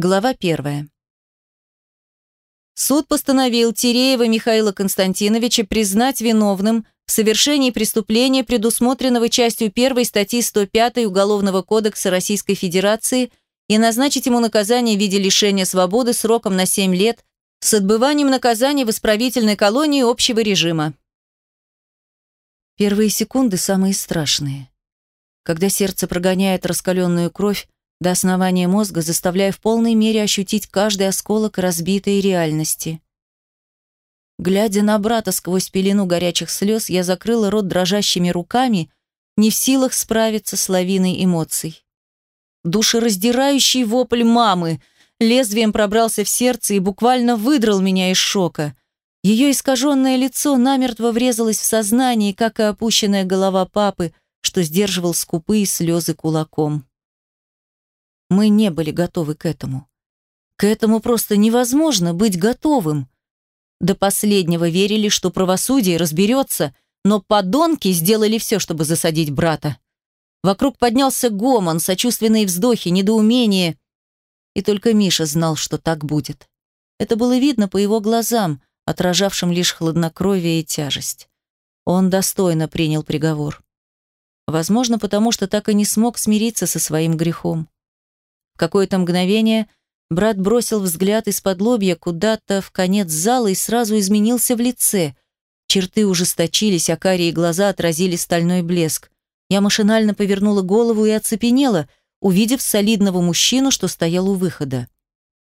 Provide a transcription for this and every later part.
Глава первая. Суд постановил Тереева Михаила Константиновича признать виновным в совершении преступления, предусмотренного частью 1 статьи 105 Уголовного кодекса Российской Федерации, и назначить ему наказание в виде лишения свободы сроком на 7 лет с отбыванием наказания в исправительной колонии общего режима. Первые секунды самые страшные. Когда сердце прогоняет раскаленную кровь, до основания мозга, заставляя в полной мере ощутить каждый осколок разбитой реальности. Глядя на брата сквозь пелену горячих слез, я закрыла рот дрожащими руками, не в силах справиться с лавиной эмоций. Душераздирающий вопль мамы лезвием пробрался в сердце и буквально выдрал меня из шока. Ее искаженное лицо намертво врезалось в сознание, как и опущенная голова папы, что сдерживал скупые слезы кулаком. Мы не были готовы к этому. К этому просто невозможно быть готовым. До последнего верили, что правосудие разберется, но подонки сделали все, чтобы засадить брата. Вокруг поднялся гомон, сочувственные вздохи, недоумение. И только Миша знал, что так будет. Это было видно по его глазам, отражавшим лишь хладнокровие и тяжесть. Он достойно принял приговор. Возможно, потому что так и не смог смириться со своим грехом какое-то мгновение брат бросил взгляд из-под лобья куда-то в конец зала и сразу изменился в лице. Черты ужесточились, а карие глаза отразили стальной блеск. Я машинально повернула голову и оцепенела, увидев солидного мужчину, что стоял у выхода.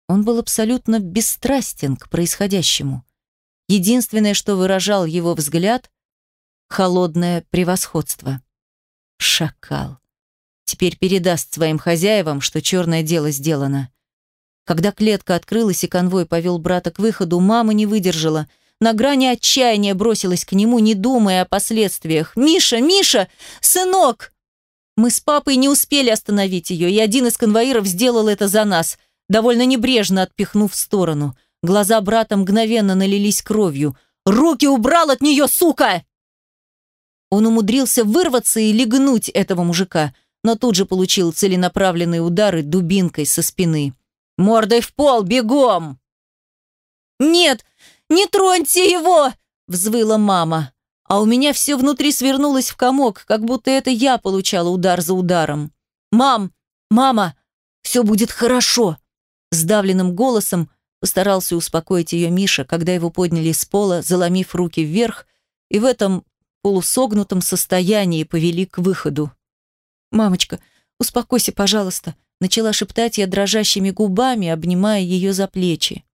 Он был абсолютно бесстрастен к происходящему. Единственное, что выражал его взгляд — холодное превосходство. Шакал теперь передаст своим хозяевам, что черное дело сделано. Когда клетка открылась и конвой повел брата к выходу, мама не выдержала. На грани отчаяния бросилась к нему, не думая о последствиях. «Миша! Миша! Сынок!» Мы с папой не успели остановить ее, и один из конвоиров сделал это за нас, довольно небрежно отпихнув в сторону. Глаза брата мгновенно налились кровью. «Руки убрал от нее, сука!» Он умудрился вырваться и легнуть этого мужика – но тут же получил целенаправленные удары дубинкой со спины. «Мордой в пол, бегом!» «Нет, не троньте его!» – взвыла мама. А у меня все внутри свернулось в комок, как будто это я получала удар за ударом. «Мам! Мама! Все будет хорошо!» Сдавленным голосом постарался успокоить ее Миша, когда его подняли с пола, заломив руки вверх, и в этом полусогнутом состоянии повели к выходу. «Мамочка, успокойся, пожалуйста», начала шептать я дрожащими губами, обнимая ее за плечи.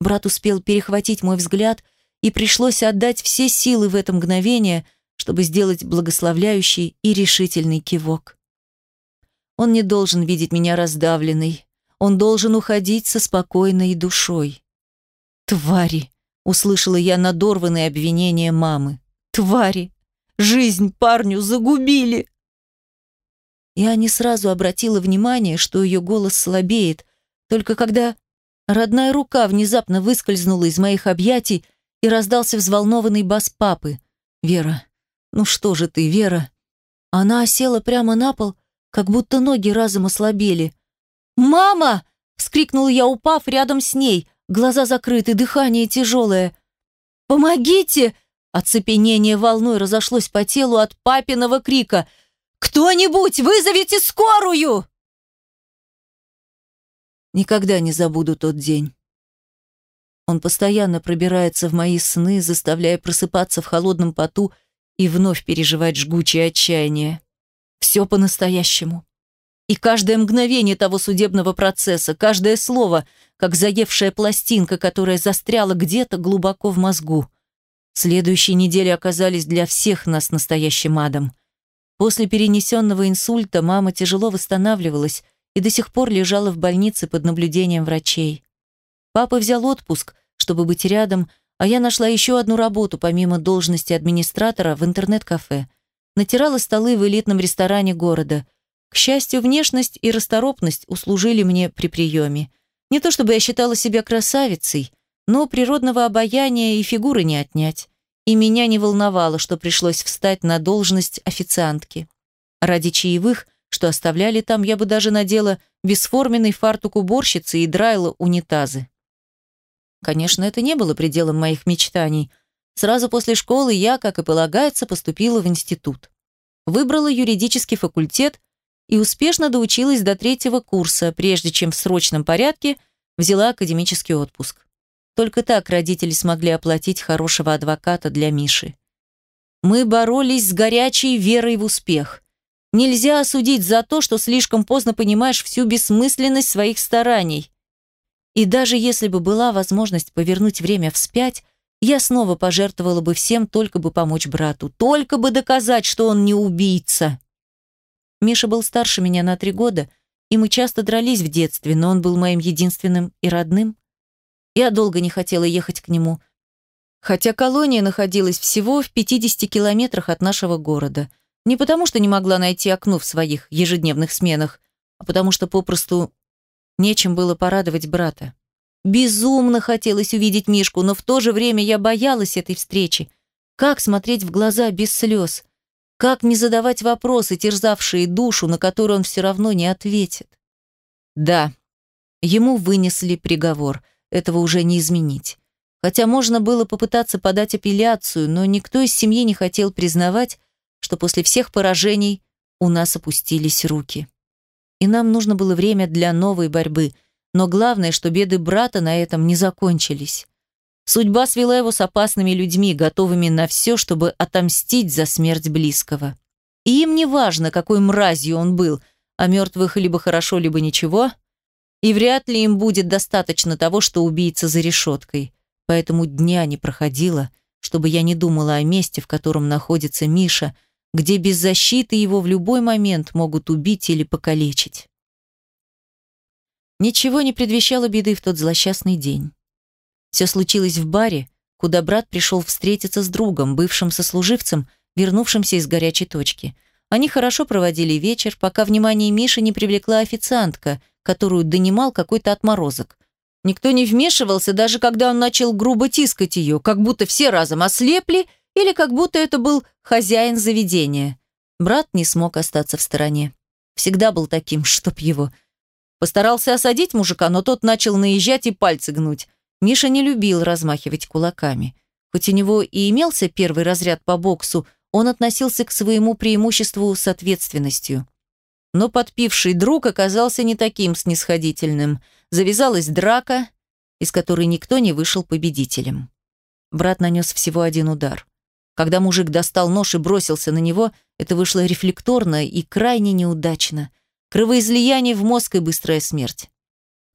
Брат успел перехватить мой взгляд, и пришлось отдать все силы в это мгновение, чтобы сделать благословляющий и решительный кивок. Он не должен видеть меня раздавленной. Он должен уходить со спокойной душой. «Твари!» — услышала я надорванные обвинения мамы. «Твари! Жизнь парню загубили!» Я не сразу обратила внимание, что ее голос слабеет, только когда родная рука внезапно выскользнула из моих объятий и раздался взволнованный бас папы. «Вера, ну что же ты, Вера?» Она осела прямо на пол, как будто ноги разом ослабели. «Мама!» — вскрикнула я, упав рядом с ней, глаза закрыты, дыхание тяжелое. «Помогите!» Оцепенение волной разошлось по телу от папиного крика — «Кто-нибудь, вызовите скорую!» Никогда не забуду тот день. Он постоянно пробирается в мои сны, заставляя просыпаться в холодном поту и вновь переживать жгучее отчаяние. Все по-настоящему. И каждое мгновение того судебного процесса, каждое слово, как заевшая пластинка, которая застряла где-то глубоко в мозгу. Следующие недели оказались для всех нас настоящим адом. После перенесенного инсульта мама тяжело восстанавливалась и до сих пор лежала в больнице под наблюдением врачей. Папа взял отпуск, чтобы быть рядом, а я нашла еще одну работу помимо должности администратора в интернет-кафе. Натирала столы в элитном ресторане города. К счастью, внешность и расторопность услужили мне при приеме. Не то чтобы я считала себя красавицей, но природного обаяния и фигуры не отнять и меня не волновало, что пришлось встать на должность официантки. Ради чаевых, что оставляли там, я бы даже надела бесформенный фартук уборщицы и драила унитазы. Конечно, это не было пределом моих мечтаний. Сразу после школы я, как и полагается, поступила в институт. Выбрала юридический факультет и успешно доучилась до третьего курса, прежде чем в срочном порядке взяла академический отпуск. Только так родители смогли оплатить хорошего адвоката для Миши. Мы боролись с горячей верой в успех. Нельзя осудить за то, что слишком поздно понимаешь всю бессмысленность своих стараний. И даже если бы была возможность повернуть время вспять, я снова пожертвовала бы всем, только бы помочь брату, только бы доказать, что он не убийца. Миша был старше меня на три года, и мы часто дрались в детстве, но он был моим единственным и родным. Я долго не хотела ехать к нему, хотя колония находилась всего в 50 километрах от нашего города. Не потому, что не могла найти окно в своих ежедневных сменах, а потому что попросту нечем было порадовать брата. Безумно хотелось увидеть Мишку, но в то же время я боялась этой встречи. Как смотреть в глаза без слез? Как не задавать вопросы, терзавшие душу, на которые он все равно не ответит? Да, ему вынесли приговор – этого уже не изменить. Хотя можно было попытаться подать апелляцию, но никто из семьи не хотел признавать, что после всех поражений у нас опустились руки. И нам нужно было время для новой борьбы, но главное, что беды брата на этом не закончились. Судьба свела его с опасными людьми, готовыми на все, чтобы отомстить за смерть близкого. И им не важно, какой мразью он был, а мертвых либо хорошо, либо ничего, и вряд ли им будет достаточно того, что убийца за решеткой. Поэтому дня не проходило, чтобы я не думала о месте, в котором находится Миша, где без защиты его в любой момент могут убить или покалечить. Ничего не предвещало беды в тот злосчастный день. Все случилось в баре, куда брат пришел встретиться с другом, бывшим сослуживцем, вернувшимся из горячей точки. Они хорошо проводили вечер, пока внимание Миши не привлекла официантка – которую донимал какой-то отморозок. Никто не вмешивался, даже когда он начал грубо тискать ее, как будто все разом ослепли или как будто это был хозяин заведения. Брат не смог остаться в стороне. Всегда был таким, чтоб его. Постарался осадить мужика, но тот начал наезжать и пальцы гнуть. Миша не любил размахивать кулаками. Хоть у него и имелся первый разряд по боксу, он относился к своему преимуществу с ответственностью. Но подпивший друг оказался не таким снисходительным. Завязалась драка, из которой никто не вышел победителем. Брат нанес всего один удар. Когда мужик достал нож и бросился на него, это вышло рефлекторно и крайне неудачно. Кровоизлияние в мозг и быстрая смерть.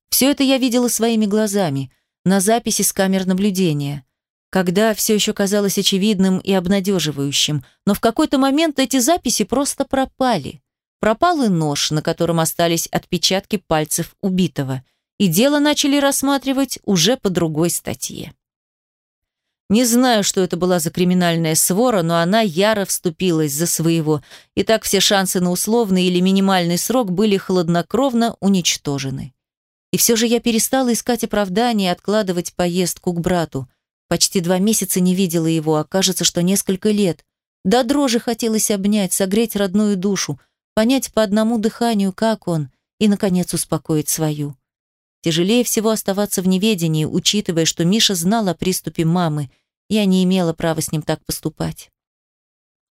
Все это я видела своими глазами, на записи с камер наблюдения. Когда все еще казалось очевидным и обнадеживающим, но в какой-то момент эти записи просто пропали. Пропал и нож, на котором остались отпечатки пальцев убитого, и дело начали рассматривать уже по другой статье. Не знаю, что это была за криминальная свора, но она яро вступилась за своего, и так все шансы на условный или минимальный срок были хладнокровно уничтожены. И все же я перестала искать оправдания и откладывать поездку к брату. Почти два месяца не видела его, а кажется, что несколько лет. До дрожи хотелось обнять, согреть родную душу, понять по одному дыханию, как он, и, наконец, успокоить свою. Тяжелее всего оставаться в неведении, учитывая, что Миша знал о приступе мамы, я не имела права с ним так поступать.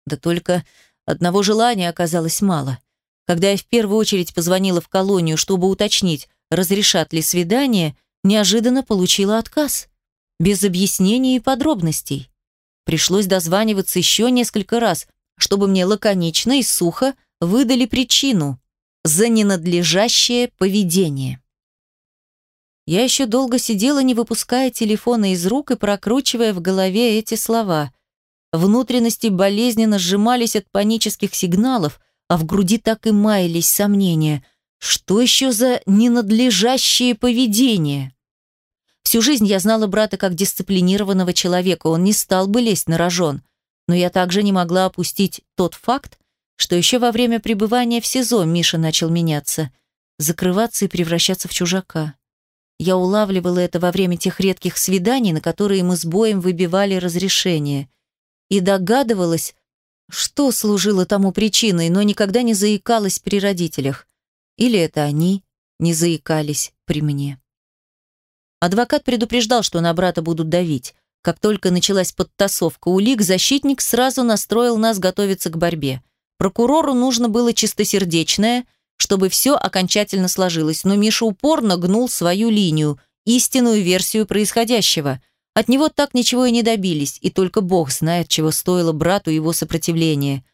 Да только одного желания оказалось мало. Когда я в первую очередь позвонила в колонию, чтобы уточнить, разрешат ли свидание, неожиданно получила отказ. Без объяснений и подробностей. Пришлось дозваниваться еще несколько раз, чтобы мне лаконично и сухо выдали причину за ненадлежащее поведение. Я еще долго сидела, не выпуская телефона из рук и прокручивая в голове эти слова. Внутренности болезненно сжимались от панических сигналов, а в груди так и маялись сомнения. Что еще за ненадлежащее поведение? Всю жизнь я знала брата как дисциплинированного человека, он не стал бы лезть на рожон. Но я также не могла опустить тот факт, что еще во время пребывания в СИЗО Миша начал меняться, закрываться и превращаться в чужака. Я улавливала это во время тех редких свиданий, на которые мы с боем выбивали разрешение, и догадывалась, Что служило тому причиной, но никогда не заикалась при родителях? Или это они не заикались при мне? Адвокат предупреждал, что на брата будут давить. Как только началась подтасовка улик, защитник сразу настроил нас готовиться к борьбе. Прокурору нужно было чистосердечное, чтобы все окончательно сложилось, но Миша упорно гнул свою линию, истинную версию происходящего. От него так ничего и не добились, и только Бог знает, чего стоило брату его сопротивление.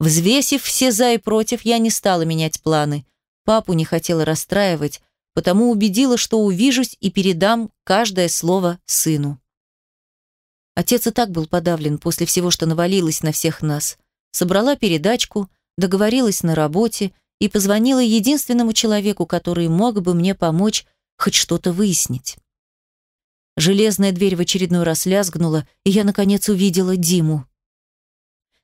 Взвесив все за и против, я не стала менять планы. Папу не хотела расстраивать, потому убедила, что увижусь и передам каждое слово сыну. Отец и так был подавлен после всего, что навалилось на всех нас. Собрала передачку, договорилась на работе и позвонила единственному человеку, который мог бы мне помочь хоть что-то выяснить. Железная дверь в очередной раз лязгнула, и я, наконец, увидела Диму.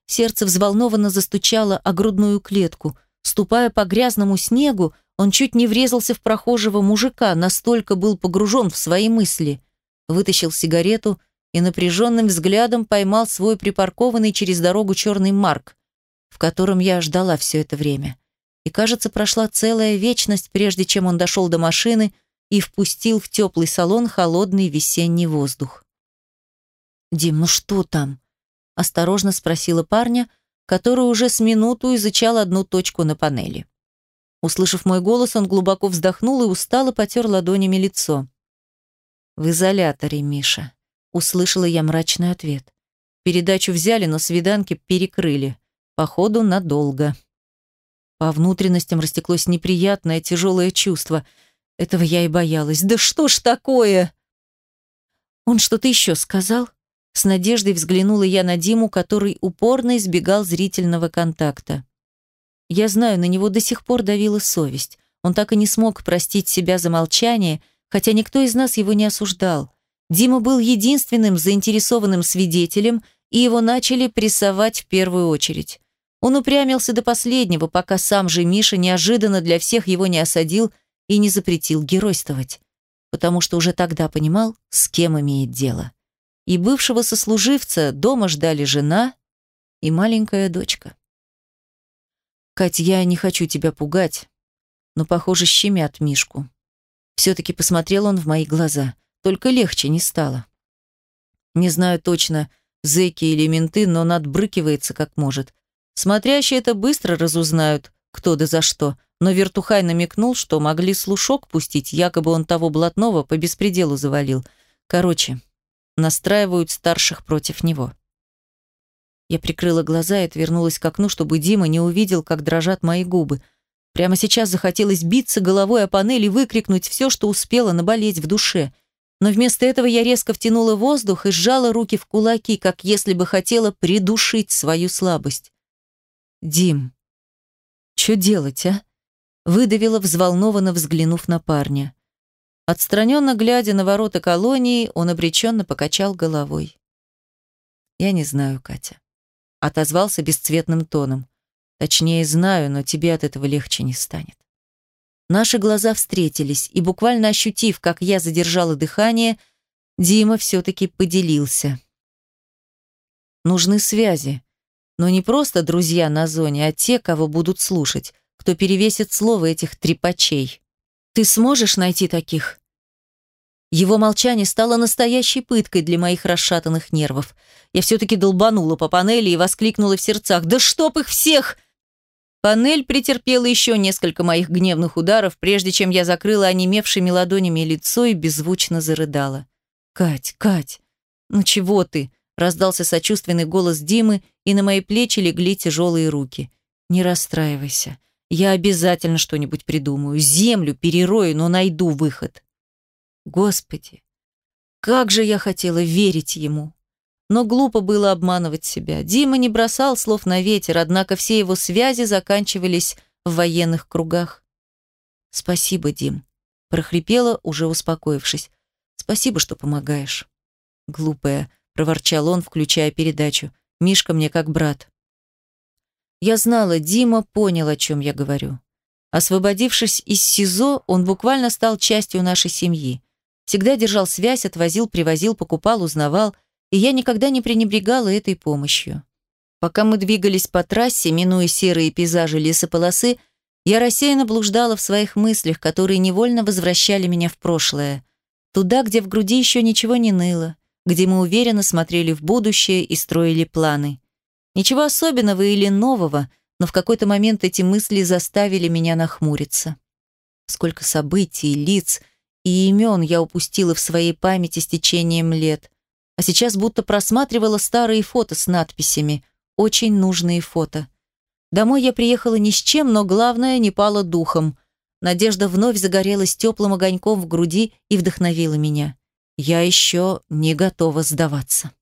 Сердце взволнованно застучало о грудную клетку. Ступая по грязному снегу, он чуть не врезался в прохожего мужика, настолько был погружен в свои мысли. Вытащил сигарету и напряженным взглядом поймал свой припаркованный через дорогу черный марк, в котором я ждала все это время. И, кажется, прошла целая вечность, прежде чем он дошел до машины и впустил в теплый салон холодный весенний воздух. «Дим, ну что там?» – осторожно спросила парня, который уже с минуту изучал одну точку на панели. Услышав мой голос, он глубоко вздохнул и устало потер ладонями лицо. «В изоляторе, Миша», — услышала я мрачный ответ. Передачу взяли, но свиданки перекрыли. Походу, надолго. По внутренностям растеклось неприятное, тяжелое чувство. Этого я и боялась. «Да что ж такое?» «Он что-то еще сказал?» С надеждой взглянула я на Диму, который упорно избегал зрительного контакта. Я знаю, на него до сих пор давила совесть. Он так и не смог простить себя за молчание, хотя никто из нас его не осуждал. Дима был единственным заинтересованным свидетелем, и его начали прессовать в первую очередь. Он упрямился до последнего, пока сам же Миша неожиданно для всех его не осадил и не запретил геройствовать, потому что уже тогда понимал, с кем имеет дело. И бывшего сослуживца дома ждали жена и маленькая дочка. «Кать, я не хочу тебя пугать, но, похоже, щемят Мишку». Все-таки посмотрел он в мои глаза. Только легче не стало. Не знаю точно, зэки или менты, но надбрыкивается как может. Смотрящие это быстро разузнают, кто да за что, но Вертухай намекнул, что могли слушок пустить, якобы он того блатного по беспределу завалил. Короче, настраивают старших против него. Я прикрыла глаза и отвернулась к окну, чтобы Дима не увидел, как дрожат мои губы. Прямо сейчас захотелось биться головой о панель и выкрикнуть все, что успела наболеть в душе. Но вместо этого я резко втянула воздух и сжала руки в кулаки, как если бы хотела придушить свою слабость. «Дим, что делать, а?» Выдавила, взволнованно взглянув на парня. Отстраненно глядя на ворота колонии, он обреченно покачал головой. «Я не знаю, Катя отозвался бесцветным тоном. Точнее, знаю, но тебе от этого легче не станет. Наши глаза встретились, и буквально ощутив, как я задержала дыхание, Дима все-таки поделился. Нужны связи. Но не просто друзья на зоне, а те, кого будут слушать, кто перевесит слово этих трепачей. Ты сможешь найти таких? Его молчание стало настоящей пыткой для моих расшатанных нервов. Я все-таки долбанула по панели и воскликнула в сердцах. «Да чтоб их всех!» Панель претерпела еще несколько моих гневных ударов, прежде чем я закрыла онемевшими ладонями лицо и беззвучно зарыдала. «Кать, Кать, ну чего ты?» раздался сочувственный голос Димы, и на мои плечи легли тяжелые руки. «Не расстраивайся. Я обязательно что-нибудь придумаю. Землю перерою, но найду выход». Господи, как же я хотела верить ему. Но глупо было обманывать себя. Дима не бросал слов на ветер, однако все его связи заканчивались в военных кругах. «Спасибо, Дим», – прохрипела, уже успокоившись. «Спасибо, что помогаешь». «Глупая», – проворчал он, включая передачу. «Мишка мне как брат». Я знала, Дима понял, о чем я говорю. Освободившись из СИЗО, он буквально стал частью нашей семьи. Всегда держал связь, отвозил, привозил, покупал, узнавал, и я никогда не пренебрегала этой помощью. Пока мы двигались по трассе, минуя серые пейзажи лесополосы, я рассеянно блуждала в своих мыслях, которые невольно возвращали меня в прошлое. Туда, где в груди еще ничего не ныло, где мы уверенно смотрели в будущее и строили планы. Ничего особенного или нового, но в какой-то момент эти мысли заставили меня нахмуриться. Сколько событий, лиц и имен я упустила в своей памяти с течением лет, а сейчас будто просматривала старые фото с надписями, очень нужные фото. Домой я приехала ни с чем, но главное, не пала духом. Надежда вновь загорелась теплым огоньком в груди и вдохновила меня. Я еще не готова сдаваться.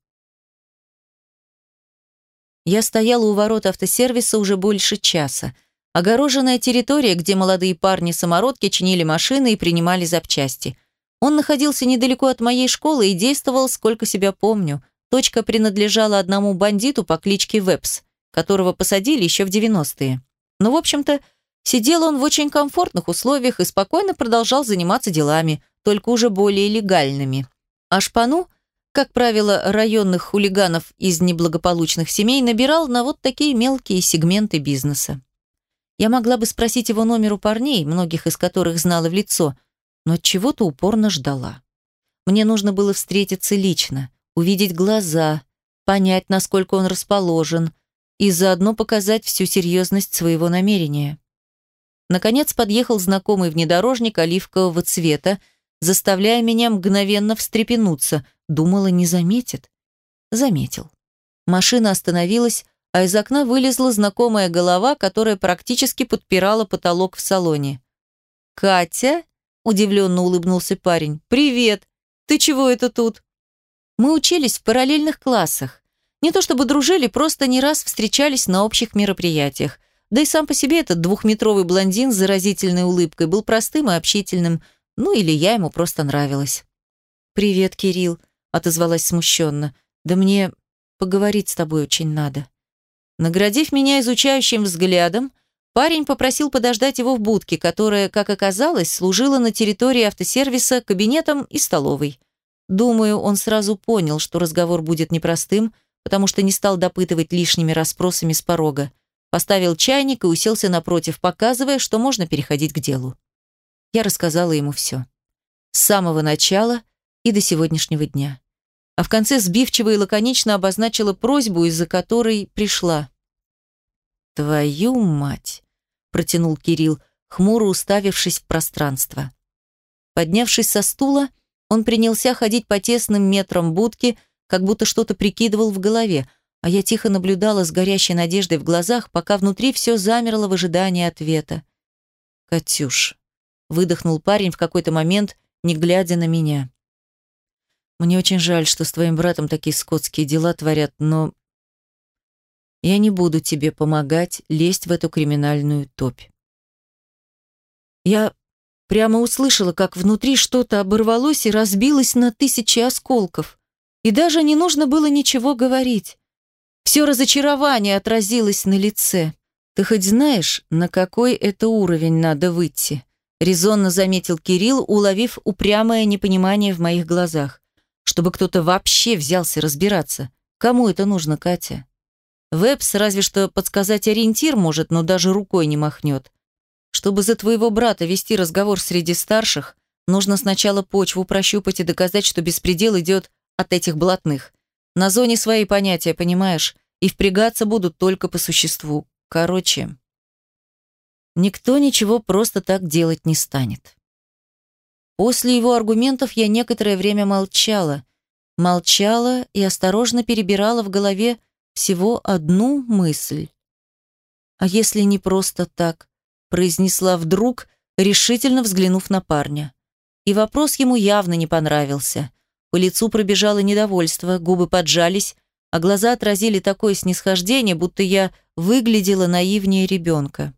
Я стояла у ворот автосервиса уже больше часа. Огороженная территория, где молодые парни-самородки чинили машины и принимали запчасти. Он находился недалеко от моей школы и действовал, сколько себя помню. Точка принадлежала одному бандиту по кличке Вебс, которого посадили еще в 90-е. Но, в общем-то, сидел он в очень комфортных условиях и спокойно продолжал заниматься делами, только уже более легальными. А шпану, как правило, районных хулиганов из неблагополучных семей набирал на вот такие мелкие сегменты бизнеса. Я могла бы спросить его номер у парней, многих из которых знала в лицо, но чего-то упорно ждала. Мне нужно было встретиться лично, увидеть глаза, понять, насколько он расположен, и заодно показать всю серьезность своего намерения. Наконец подъехал знакомый внедорожник оливкового цвета, заставляя меня мгновенно встрепенуться. Думала, не заметит. Заметил. Машина остановилась, а из окна вылезла знакомая голова, которая практически подпирала потолок в салоне. «Катя?» – удивленно улыбнулся парень. «Привет! Ты чего это тут?» Мы учились в параллельных классах. Не то чтобы дружили, просто не раз встречались на общих мероприятиях. Да и сам по себе этот двухметровый блондин с заразительной улыбкой был простым и общительным. Ну или я ему просто нравилась. «Привет, Кирилл», – отозвалась смущенно. «Да мне поговорить с тобой очень надо». Наградив меня изучающим взглядом, парень попросил подождать его в будке, которая, как оказалось, служила на территории автосервиса кабинетом и столовой. Думаю, он сразу понял, что разговор будет непростым, потому что не стал допытывать лишними расспросами с порога. Поставил чайник и уселся напротив, показывая, что можно переходить к делу. Я рассказала ему все. С самого начала и до сегодняшнего дня. А в конце сбивчиво и лаконично обозначила просьбу, из-за которой пришла. «Твою мать!» – протянул Кирилл, хмуро уставившись в пространство. Поднявшись со стула, он принялся ходить по тесным метрам будки, как будто что-то прикидывал в голове, а я тихо наблюдала с горящей надеждой в глазах, пока внутри все замерло в ожидании ответа. «Катюш», – выдохнул парень в какой-то момент, не глядя на меня. «Мне очень жаль, что с твоим братом такие скотские дела творят, но я не буду тебе помогать лезть в эту криминальную топь. Я прямо услышала, как внутри что-то оборвалось и разбилось на тысячи осколков. И даже не нужно было ничего говорить. Все разочарование отразилось на лице. Ты хоть знаешь, на какой это уровень надо выйти? Резонно заметил Кирилл, уловив упрямое непонимание в моих глазах. Чтобы кто-то вообще взялся разбираться. Кому это нужно, Катя? Вебс разве что подсказать ориентир может, но даже рукой не махнет. Чтобы за твоего брата вести разговор среди старших, нужно сначала почву прощупать и доказать, что беспредел идет от этих блатных. На зоне свои понятия, понимаешь? И впрягаться будут только по существу. Короче, никто ничего просто так делать не станет. После его аргументов я некоторое время молчала. Молчала и осторожно перебирала в голове всего одну мысль. «А если не просто так?» произнесла вдруг, решительно взглянув на парня. И вопрос ему явно не понравился. По лицу пробежало недовольство, губы поджались, а глаза отразили такое снисхождение, будто я выглядела наивнее ребенка.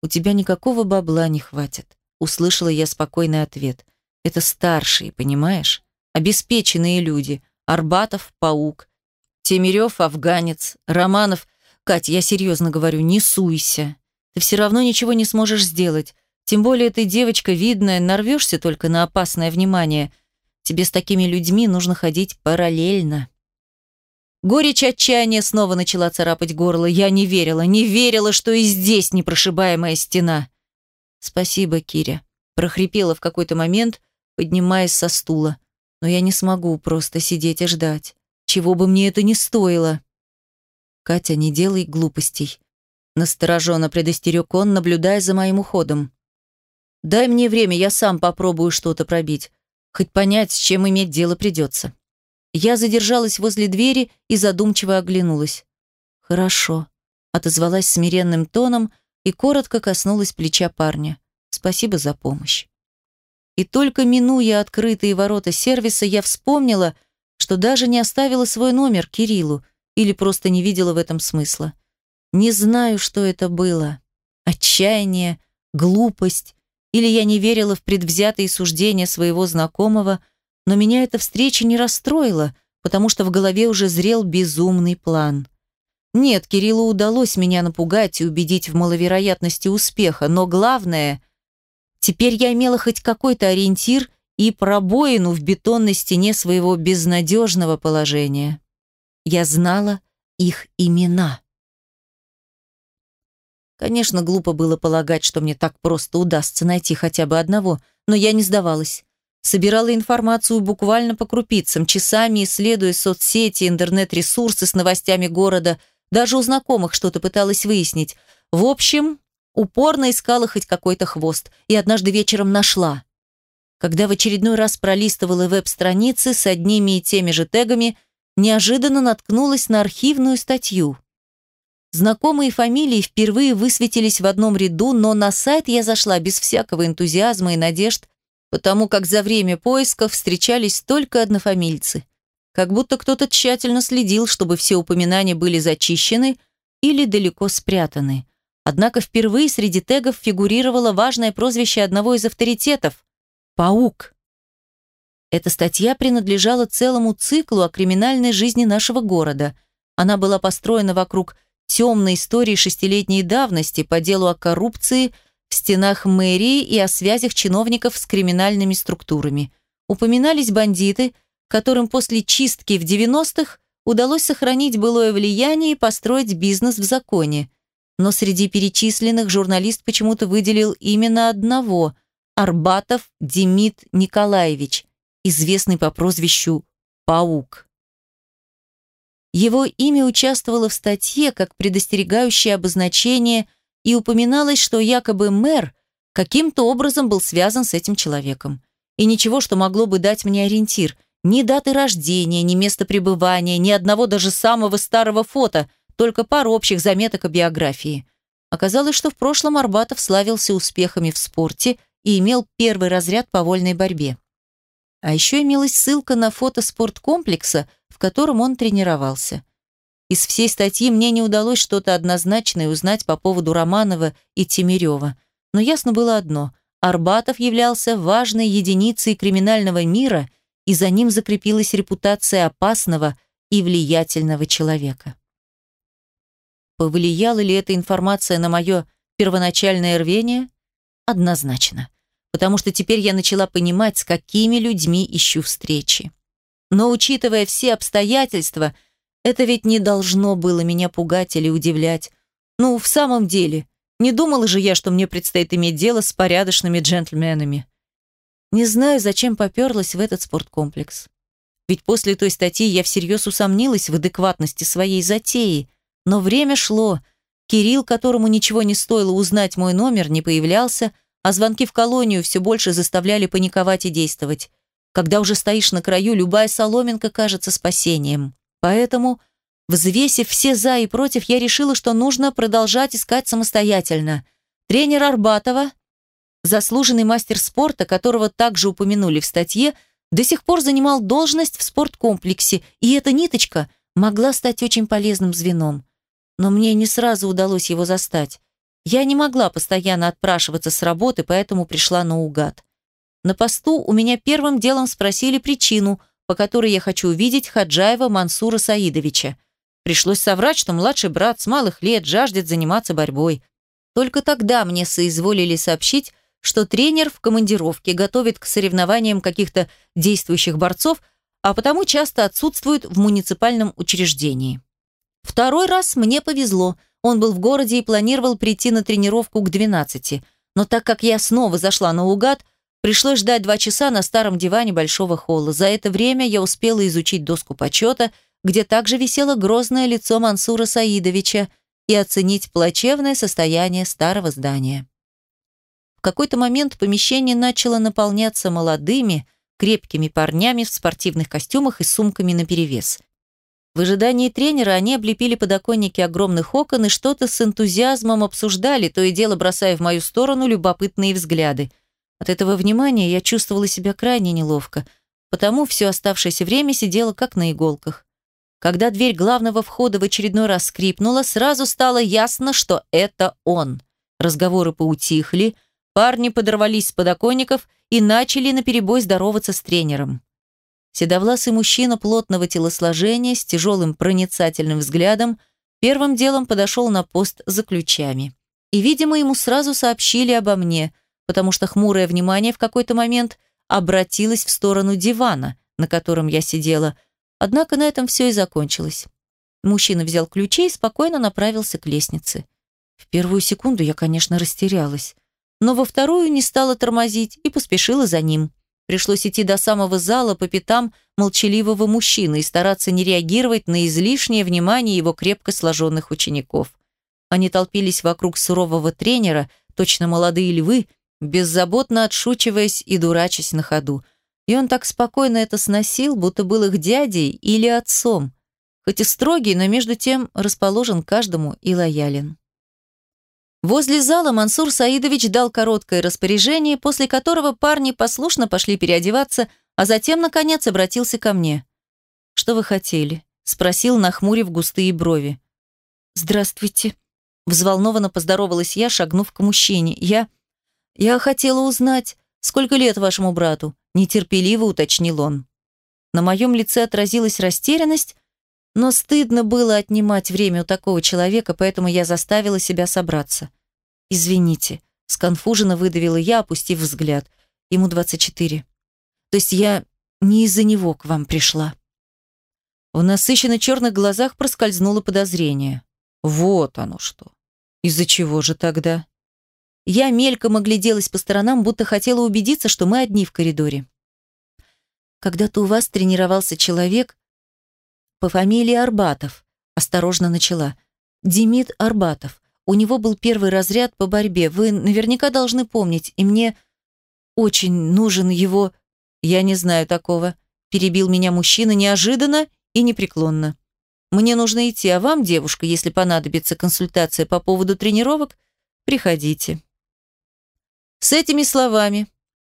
«У тебя никакого бабла не хватит», — услышала я спокойный ответ. «Это старшие, понимаешь? Обеспеченные люди. Арбатов — паук, Темирев – афганец, Романов. Кать, я серьезно говорю, не суйся. Ты все равно ничего не сможешь сделать. Тем более ты девочка видная, нарвешься только на опасное внимание. Тебе с такими людьми нужно ходить параллельно. Горечь отчаяния снова начала царапать горло. Я не верила, не верила, что и здесь непрошибаемая стена. «Спасибо, Киря», – прохрипела в какой-то момент, поднимаясь со стула. «Но я не смогу просто сидеть и ждать. Чего бы мне это ни стоило». «Катя, не делай глупостей», – настороженно предостерег он, наблюдая за моим уходом. «Дай мне время, я сам попробую что-то пробить. Хоть понять, с чем иметь дело придется». Я задержалась возле двери и задумчиво оглянулась. «Хорошо», — отозвалась смиренным тоном и коротко коснулась плеча парня. «Спасибо за помощь». И только минуя открытые ворота сервиса, я вспомнила, что даже не оставила свой номер Кириллу или просто не видела в этом смысла. Не знаю, что это было. Отчаяние, глупость, или я не верила в предвзятые суждения своего знакомого — но меня эта встреча не расстроила, потому что в голове уже зрел безумный план. Нет, Кириллу удалось меня напугать и убедить в маловероятности успеха, но главное, теперь я имела хоть какой-то ориентир и пробоину в бетонной стене своего безнадежного положения. Я знала их имена. Конечно, глупо было полагать, что мне так просто удастся найти хотя бы одного, но я не сдавалась. Собирала информацию буквально по крупицам, часами исследуя соцсети, интернет-ресурсы с новостями города, даже у знакомых что-то пыталась выяснить. В общем, упорно искала хоть какой-то хвост, и однажды вечером нашла. Когда в очередной раз пролистывала веб-страницы с одними и теми же тегами, неожиданно наткнулась на архивную статью. Знакомые фамилии впервые высветились в одном ряду, но на сайт я зашла без всякого энтузиазма и надежд, потому как за время поисков встречались только однофамильцы. Как будто кто-то тщательно следил, чтобы все упоминания были зачищены или далеко спрятаны. Однако впервые среди тегов фигурировало важное прозвище одного из авторитетов – «Паук». Эта статья принадлежала целому циклу о криминальной жизни нашего города. Она была построена вокруг темной истории шестилетней давности по делу о коррупции – в стенах мэрии и о связях чиновников с криминальными структурами. Упоминались бандиты, которым после чистки в 90-х удалось сохранить былое влияние и построить бизнес в законе. Но среди перечисленных журналист почему-то выделил именно одного – Арбатов Демид Николаевич, известный по прозвищу «Паук». Его имя участвовало в статье как предостерегающее обозначение – и упоминалось, что якобы мэр каким-то образом был связан с этим человеком. И ничего, что могло бы дать мне ориентир. Ни даты рождения, ни места пребывания, ни одного даже самого старого фото, только пару общих заметок о биографии. Оказалось, что в прошлом Арбатов славился успехами в спорте и имел первый разряд по вольной борьбе. А еще имелась ссылка на фото спорткомплекса, в котором он тренировался. Из всей статьи мне не удалось что-то однозначное узнать по поводу Романова и Тимирева. Но ясно было одно – Арбатов являлся важной единицей криминального мира, и за ним закрепилась репутация опасного и влиятельного человека. Повлияла ли эта информация на мое первоначальное рвение? Однозначно. Потому что теперь я начала понимать, с какими людьми ищу встречи. Но учитывая все обстоятельства – это ведь не должно было меня пугать или удивлять. Ну, в самом деле, не думала же я, что мне предстоит иметь дело с порядочными джентльменами. Не знаю, зачем поперлась в этот спорткомплекс. Ведь после той статьи я всерьез усомнилась в адекватности своей затеи. Но время шло. Кирилл, которому ничего не стоило узнать мой номер, не появлялся, а звонки в колонию все больше заставляли паниковать и действовать. Когда уже стоишь на краю, любая соломинка кажется спасением. Поэтому, взвесив все «за» и «против», я решила, что нужно продолжать искать самостоятельно. Тренер Арбатова, заслуженный мастер спорта, которого также упомянули в статье, до сих пор занимал должность в спорткомплексе, и эта ниточка могла стать очень полезным звеном. Но мне не сразу удалось его застать. Я не могла постоянно отпрашиваться с работы, поэтому пришла наугад. На посту у меня первым делом спросили причину, по которой я хочу увидеть Хаджаева Мансура Саидовича. Пришлось соврать, что младший брат с малых лет жаждет заниматься борьбой. Только тогда мне соизволили сообщить, что тренер в командировке готовит к соревнованиям каких-то действующих борцов, а потому часто отсутствует в муниципальном учреждении. Второй раз мне повезло. Он был в городе и планировал прийти на тренировку к 12. Но так как я снова зашла наугад, пришлось ждать два часа на старом диване большого холла. За это время я успела изучить доску почета, где также висело грозное лицо Мансура Саидовича, и оценить плачевное состояние старого здания. В какой-то момент помещение начало наполняться молодыми, крепкими парнями в спортивных костюмах и сумками наперевес. В ожидании тренера они облепили подоконники огромных окон и что-то с энтузиазмом обсуждали, то и дело бросая в мою сторону любопытные взгляды. От этого внимания я чувствовала себя крайне неловко, потому все оставшееся время сидела как на иголках. Когда дверь главного входа в очередной раз скрипнула, сразу стало ясно, что это он. Разговоры поутихли, парни подорвались с подоконников и начали наперебой здороваться с тренером. Седовласый мужчина плотного телосложения с тяжелым проницательным взглядом первым делом подошел на пост за ключами. И, видимо, ему сразу сообщили обо мне, потому что хмурое внимание в какой-то момент обратилось в сторону дивана, на котором я сидела. Однако на этом все и закончилось. Мужчина взял ключи и спокойно направился к лестнице. В первую секунду я, конечно, растерялась, но во вторую не стала тормозить и поспешила за ним. Пришлось идти до самого зала по пятам молчаливого мужчины и стараться не реагировать на излишнее внимание его крепко сложенных учеников. Они толпились вокруг сурового тренера, точно молодые львы, беззаботно отшучиваясь и дурачась на ходу. И он так спокойно это сносил, будто был их дядей или отцом. Хоть и строгий, но между тем расположен каждому и лоялен. Возле зала Мансур Саидович дал короткое распоряжение, после которого парни послушно пошли переодеваться, а затем, наконец, обратился ко мне. «Что вы хотели?» – спросил, нахмурив густые брови. «Здравствуйте», – взволнованно поздоровалась я, шагнув к мужчине. «Я... я хотела узнать, сколько лет вашему брату?» – нетерпеливо уточнил он. На моем лице отразилась растерянность, но стыдно было отнимать время у такого человека, поэтому я заставила себя собраться. «Извините», — сконфуженно выдавила я, опустив взгляд. Ему 24. То есть я не из-за него к вам пришла. В насыщенно черных глазах проскользнуло подозрение. Вот оно что. Из-за чего же тогда? Я мельком огляделась по сторонам, будто хотела убедиться, что мы одни в коридоре. Когда-то у вас тренировался человек, по фамилии Арбатов. Осторожно начала. Демид Арбатов. У него был первый разряд по борьбе. Вы наверняка должны помнить. И мне очень нужен его... Я не знаю такого. Перебил меня мужчина неожиданно и непреклонно. Мне нужно идти, а вам, девушка, если понадобится консультация по поводу тренировок, приходите. С этими словами,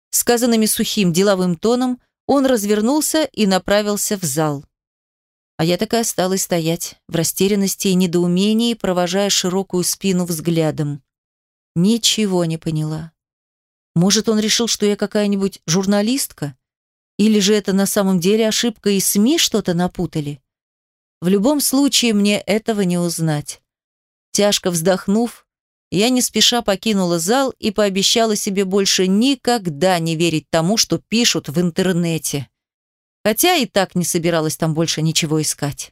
сказанными сухим деловым тоном, он развернулся и направился в зал. А я так и осталась стоять, в растерянности и недоумении, провожая широкую спину взглядом. Ничего не поняла. Может, он решил, что я какая-нибудь журналистка? Или же это на самом деле ошибка, и СМИ что-то напутали? В любом случае, мне этого не узнать. Тяжко вздохнув, я не спеша покинула зал и пообещала себе больше никогда не верить тому, что пишут в интернете хотя и так не собиралась там больше ничего искать.